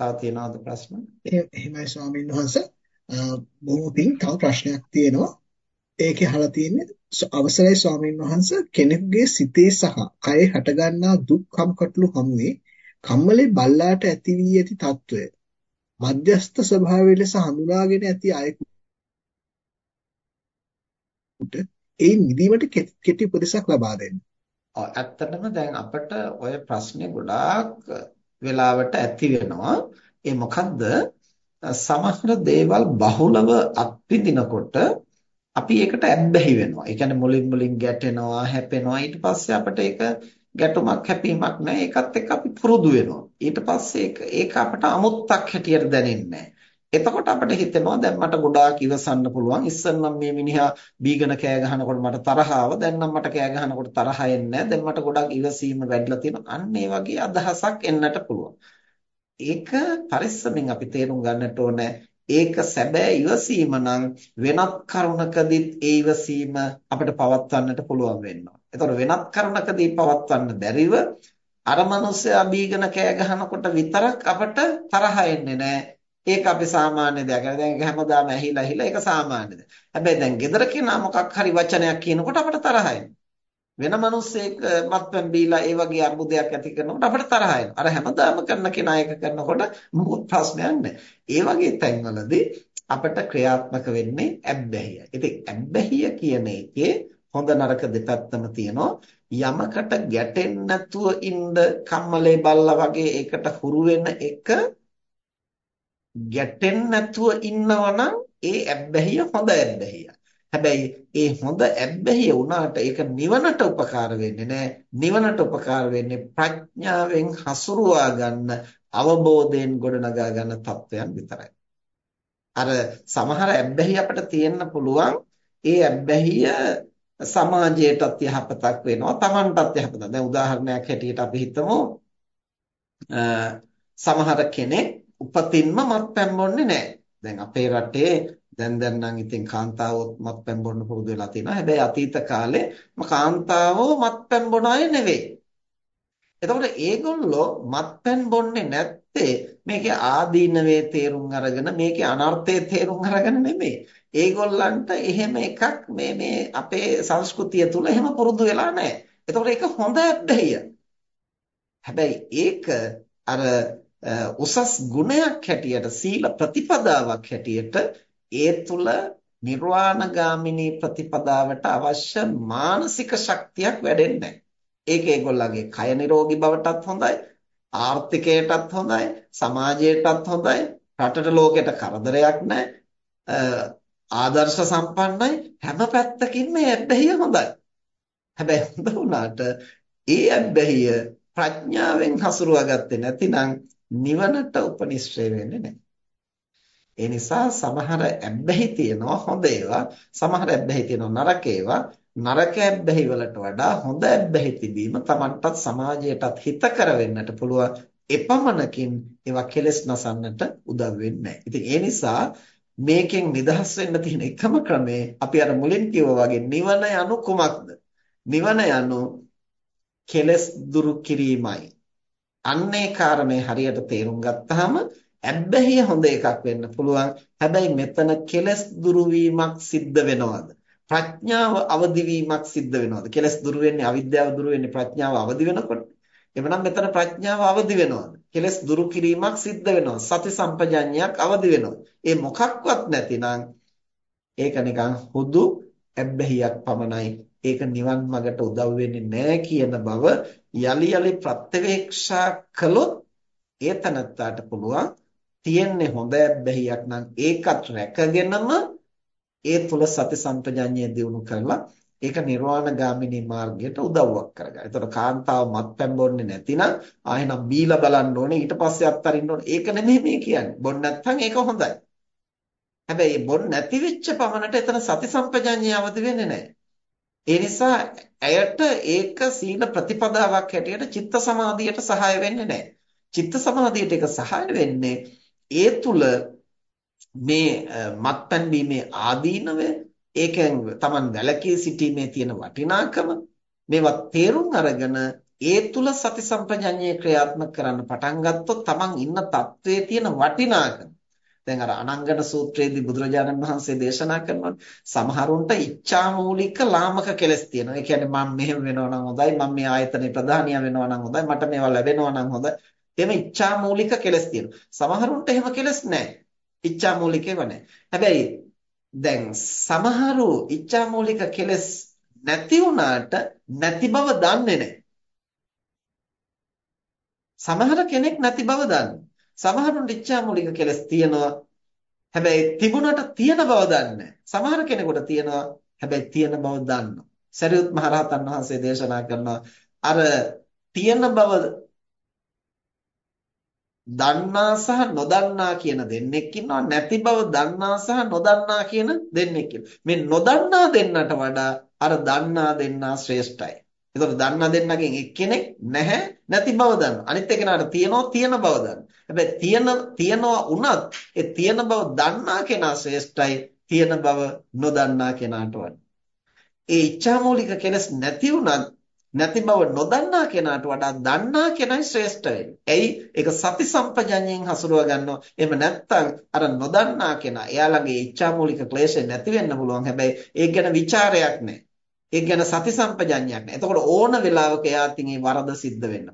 තව තියෙනවද ප්‍රශ්න? එහෙමයි ස්වාමීන් වහන්සේ. බොහොම පිං තව ප්‍රශ්නයක් තියෙනවා. ඒකේ අහලා තියෙන්නේ අවසරයි ස්වාමීන් වහන්සේ කෙනෙකුගේ සිතේ සහ කයේ හටගන්නා දුක් කම්කටොළු හමුවේ කම්මලේ බල්ලාට ඇති වී ඇති తত্ত্বය. මධ්‍යස්ත ස්වභාවය ලෙස හඳුනාගෙන ඇති අයෙකුට ඒ නිදීමට කෙටි උපදෙසක් ලබා දෙන්න. ඇත්තටම දැන් අපිට ওই ප්‍රශ්නේ ගොඩාක් වෙලාවට ඇති වෙනවා. ඒ මොකද්ද? සමහර දේවල් බහුලව අත්විඳිනකොට අපි ඒකට ඇබ්බැහි වෙනවා. ඒ කියන්නේ මුලින් මුලින් ගැටෙනවා, හැපෙනවා. ඊට පස්සේ අපිට ඒක ගැටුමක් හැපීමක් නැහැ. ඒකත් එක්ක අපි පුරුදු වෙනවා. ඊට පස්සේ ඒක ඒක අපට අමුත්තක් හැටියට දැනෙන්නේ එතකොට අපිට හිතෙනවා දැන් මට ගොඩාක් ඉවසන්න පුළුවන්. ඉස්සෙල්නම් මේ මිනිහා බීගන කෑ ගහනකොට මට තරහ ආවා. දැන් නම් මට කෑ ගහනකොට තරහ එන්නේ දැන් මට ගොඩාක් ඉවසීම වැඩිලා තියෙනවා. අන්න ඒ වගේ අදහසක් එන්නට පුළුවන්. ඒක පරිස්සමින් අපි තේරුම් ගන්නට ඕනේ. ඒක සැබෑ ඉවසීම නම් වෙනත් කරුණකදීත් ඒ ඉවසීම අපිට පවත්වන්නට පුළුවන් වෙනවා. ඒතකොට වෙනත් කරුණකදී පවත්වන්න බැරිව අර මනුස්සයා බීගන කෑ ගහනකොට විතරක් අපට තරහ එන්නේ නැහැ. ඒක අපි සාමාන්‍ය දෙයක්. දැන් ඒක හැමදාම ඇහිලා ඇහිලා ඒක සාමාන්‍ය දෙයක්. හැබැයි දැන් gedara කෙනා මොකක් හරි වචනයක් කියනකොට අපට තරහ වෙන මිනිස්සෙක් මත්පැන් බීලා ඒ වගේ අර්බුදයක් ඇති කරනකොට අපට තරහ අර හැමදාම කරන කෙනා එක කරනකොට මොකුත් ප්‍රශ්නයක් නැහැ. ඒ වගේ තැන්වලදී අපට ක්‍රියාත්මක වෙන්නේ ඇබ්බැහිය. ඉතින් ඇබ්බැහිය කියන එකේ හොඳ නරක දෙපැත්තම තියෙනවා. යමකට ගැටෙන්නේ නැතුව ඉන්න කම්මලේ බල්ලා වගේ ඒකට හුරු වෙන එක ගැටෙන්නේ නැතුව ඉන්නවනම් ඒ ඇබ්බැහිය හොඳ ඇබ්බැහිය. හැබැයි ඒ හොඳ ඇබ්බැහිය වුණාට ඒක නිවනට උපකාර වෙන්නේ නැහැ. නිවනට උපකාර වෙන්නේ ප්‍රඥාවෙන් හසුරුවා ගන්න අවබෝධයෙන් ගොඩනගා ගන්න තත්වයන් විතරයි. අර සමහර ඇබ්බැහි අපිට තියෙන්න පුළුවන් ඒ ඇබ්බැහිය සමාජයටත් යහපතක් වෙනවා Tamanටත් යහපතක්. දැන් උදාහරණයක් හැටියට අපි හිතමු සමහර කෙනෙක් උපතින්ම මත්පැන් බොන්නේ නැහැ. දැන් අපේ රටේ දැන් දැන් නම් ඉතින් කාන්තාවොත් මත්පැන් බොන්න පුරුදු වෙලා තියෙනවා. හැබැයි අතීත කාලේ කාන්තාවෝ මත්පැන් බොන අය නෙවෙයි. එතකොට ඒගොල්ලෝ මත්පැන් බොන්නේ නැත්තේ මේකේ ආදීනවේ තේරුම් අරගෙන මේකේ අනර්ථයේ තේරුම් අරගෙන නෙමෙයි. ඒගොල්ලන්ට එහෙම එකක් මේ මේ අපේ සංස්කෘතිය තුල එහෙම පුරුදු වෙලා නැහැ. එතකොට ඒක හොඳ ඇබ්බැහිය. හැබැයි ඒක අර උසස් ගුණයක් හැටියට සීල ප්‍රතිපදාවක් හැටියට ඒ තුල නිර්වාණගාමිනී ප්‍රතිපදාවට අවශ්‍ය මානසික ශක්තියක් වැඩෙන්නේ ඒක ඒගොල්ලන්ගේ කය නිරෝගී බවටත් හොඳයි ආර්ථිකයටත් හොඳයි සමාජයටත් හොඳයි රටට ලෝකෙට කරදරයක් නැහැ ආදර්ශ සම්පන්නයි හැම පැත්තකින්ම මේ ඇබ්බැහිය හොඳයි. හැබැයි හොඳ වුණාට ඒ ඇබ්බැහිය ප්‍රඥාවෙන් හසුරුවා ගත්තේ නැතිනම් නිවනට උපනිශ්‍රේ වෙන්නේ නැහැ ඒ නිසා සමහර ඇබ්බැහි තියෙනවා හොඳ ඒවා සමහර ඇබ්බැහි තියෙනවා නරක ඒවා නරක ඇබ්බැහි වලට වඩා හොඳ ඇබ්බැහි තිබීම Tamanටත් සමාජයටත් හිතකර වෙන්නට පුළුවන් එපමණකින් ඒවා කෙලස් නසන්නට උදව් වෙන්නේ ඉතින් ඒ නිසා මේකෙන් නිදහස් වෙන්න තියෙන එකම ක්‍රමය අපි අර මුලින් කිව්වා වගේ නිවන යනු කුමක්ද? නිවන යනු කෙලස් දුරු කිරීමයි. අන්නේ කාරණේ හරියට තේරුම් ගත්තාම ඇබ්බැහිය හොඳ එකක් වෙන්න පුළුවන්. හැබැයි මෙතන කෙලස් දුරු සිද්ධ වෙනවද? ප්‍රඥාව අවදි වීමක් සිද්ධ වෙනවද? කෙලස් දුරු වෙන්නේ අවිද්‍යාව දුරු වෙන්නේ ප්‍රඥාව අවදි වෙනකොට. එවනම් මෙතන ප්‍රඥාව අවදි වෙනවද? කෙලස් දුරු කිරීමක් සිද්ධ වෙනවා. සති සම්පජඤ්ඤයක් අවදි වෙනවා. ඒ මොකක්වත් නැතිනම් ඒක නිකන් හුදු ඇබ්බැහියක් පමණයි. ඒක නිවන් මාර්ගට උදව් වෙන්නේ නැහැ කියන බව යලි යලි ප්‍රත්‍යවේක්ෂා කළොත් ඒ තනත්තාට පුළුවන් තියෙන්නේ හොඳ ඇබ්බැහියක් නම් ඒකත් රැකගෙනම ඒ තුල සති සම්පජඤ්ඤය දිනු කරලා ඒක නිර්වාණ ගාමිනී මාර්ගයට උදව්වක් කරගන්න. ඒතකොට කාන්තාව මත්පැන් බොන්නේ නැතිනම් ආයෙනම් බීලා බලන්න ඕනේ ඊට පස්සේ අත්තරින්න ඕනේ. ඒක නෙමෙයි මේ කියන්නේ. බොන්න නැත්නම් ඒක හොඳයි. හැබැයි බොන්න නැති වෙච්ච පමණට එතන සති සම්පජඤ්ඤය අවදි වෙන්නේ නැහැ. ඒ නිසා ඇයට ඒක සීල ප්‍රතිපදාවක් හැටියට චිත්ත සමාධියට සහාය වෙන්නේ නැහැ. චිත්ත සමාධියට ඒක සහාය වෙන්නේ ඒ තුල මේ මත්පැන් බීමේ ආදීනවය ඒකෙන් Taman වැළකී සිටීමේ තියෙන වටිනාකම මේවා තේරුම් අරගෙන ඒ තුල සති සම්පජඤ්ඤය ක්‍රියාත්මක කරන්න පටන් ගත්තොත් Taman ඉන්න තත්වයේ තියෙන වටිනාකම දැන් අර අනංගන සූත්‍රයේදී බුදුරජාණන් වහන්සේ දේශනා කරනවා සමහරුන්ට ඉච්ඡාමූලික ලාමක කෙලස් තියෙනවා. ඒ කියන්නේ මම මෙහෙම වෙනවා නම් හොඳයි, මම මේ ආයතනේ ප්‍රධානියා වෙනවා නම් හොඳයි, මට මේවා ලැබෙනවා නම් හොඳයි. එහෙම ඉච්ඡාමූලික කෙලස් තියෙනවා. සමහරුන්ට එහෙම කෙලස් නැහැ. ඉච්ඡාමූලිකේව නැහැ. හැබැයි දැන් සමහරු ඉච්ඡාමූලික කෙලස් නැති වුණාට නැති බව දන්නේ නැහැ. සමහර කෙනෙක් නැති බව දන්නේ. සමහරුන්ට ඉච්ඡාමූලික කෙලස් තියෙනවා. හැබැයි තිබුණට තියෙන බව දන්නේ සමහර කෙනෙකුට තියෙනවා. හැබැයි තියෙන බව දන්නවා. සරියුත් මහරහතන් වහන්සේ දේශනා කරනවා අර තියෙන බව දන්නා සහ නොදන්නා කියන දෙන්නෙක් ඉන්නවා නැති බව දන්නා සහ නොදන්නා කියන දෙන්නෙක් ඉන්නවා මේ නොදන්නා දෙන්නට වඩා අර දන්නා දෙන්නා ශ්‍රේෂ්ඨයි එතකොට දන්නා දෙන්නගෙන් එක්කෙනෙක් නැහැ නැති බව දන්නවා. අනිත් එක්කෙනාට තියනවා තියෙන බව දන්නවා. හැබැයි තියෙන තියනවා උනත් ඒ තියෙන බව දන්නා කෙනා ශ්‍රේෂ්ඨයි තියෙන බව නොදන්නා කෙනාට වඩා. ඒ ඉච්ඡාමූලික කෙලස් නැති උනත් නැති බව නොදන්නා කෙනාට වඩා දන්නා කෙනයි ශ්‍රේෂ්ඨ වෙන්නේ. එයි ඒක සති සම්පජඤ්ඤයෙන් හසුරුව ගන්නවා. එහෙම නැත්නම් අර නොදන්නා කෙනා එයාලගේ ඉච්ඡාමූලික ක්ලේශය නැති වෙන්න පුළුවන්. හැබැයි ඒක ගැන ਵਿਚාරයක් නැහැ. ඒක ගැන සති සම්පජඤ්ඤයක් නැහැ. එතකොට ඕන වෙලාවක එයාටින් ඒ වරද සිද්ධ වෙන්න.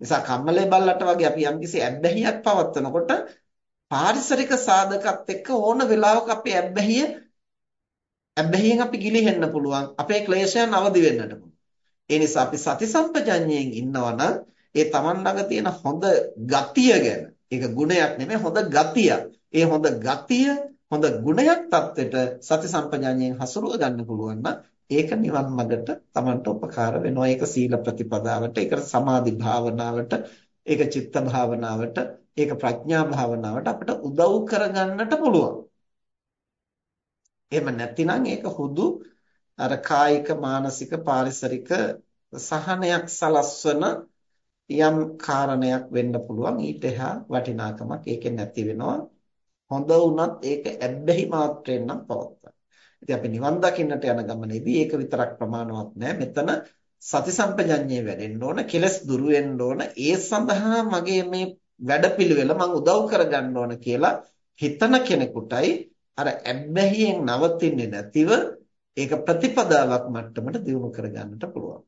නිසා කම්මලේ බල්ලට වගේ අපි යම්කිසි ඇබ්බැහියක් පවත්වනකොට පාරිසරික සාධකත් එක්ක ඕන වෙලාවක අපේ ඇබ්බැහිය ඇබ්බැහියෙන් අපි ගිලිහෙන්න පුළුවන්. අපේ ක්ලේශයන් අවදි වෙන්නට පුළුවන්. ඒ නිසා අපි සති සම්පජඤ්ඤයෙන් ඉන්නවා නම් ඒ Taman ළඟ තියෙන හොඳ ගතිය ගැන ඒක ගුණයක් නෙමෙයි හොඳ ගතියක්. ඒ හොඳ ගතිය හොඳ ගුණයක් தත්වෙට සති සම්පජඤ්ඤයෙන් හසුරුව ගන්න පුළුවන් නම් ඒක නිවන් මඟට Tamanට උපකාර වෙනවා. ඒක සීල ප්‍රතිපදාවට, ඒක සමාධි භාවනාවට, ඒක චිත්ත භාවනාවට, ඒක ප්‍රඥා භාවනාවට අපිට උදව් කරගන්නට පුළුවන්. එහෙම නැතිනම් ඒක හුදු අර කායික මානසික පාරිසරික සහනයක් සලස්වන යම් කාරණයක් වෙන්න පුළුවන් ඊට එහා වටිනාකමක් ඒකෙන් නැති වෙනවා හොඳ වුණත් ඒක ඇබ්බැහි මාත්‍රයෙන් නම් පවත්වා ඉතින් අපි නිවන් දකින්නට යන ගමනේදී ඒක විතරක් ප්‍රමාණවත් නෑ. මෙතන සති සම්පජඤ්ඤය වැඩෙන්න ඕන, කෙලස් දුරු වෙන්න ඕන. ඒ සඳහා මගේ මේ වැඩපිළිවෙල මම උදව් කරගන්න ඕන කියලා හිතන කෙනෙකුටයි අර ඇබ්බැහියෙන් නවතින්නේ නැතිව ඒක ප්‍රතිපදාවක් මට්ටමට දියුණු කරගන්නට පුළුවන්.